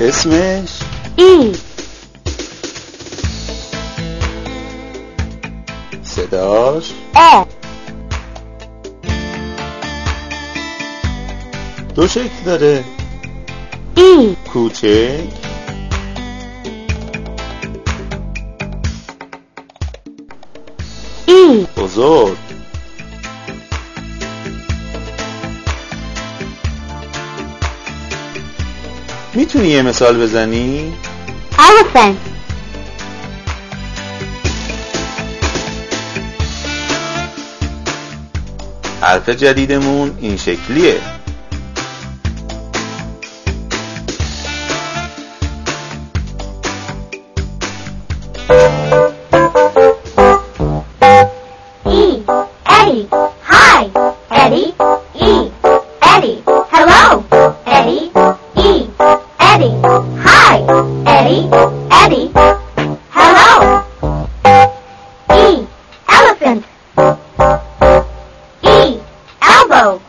اسمش؟ ای. صداش؟ ا. دو شکل داره. ای. کوچک. ای. بزرگ. می‌تونی یه مثال بزنی؟ elephant حرف جدیدمون این شکلیه A. Eddie. Hello. E. Elephant. E. Elbow.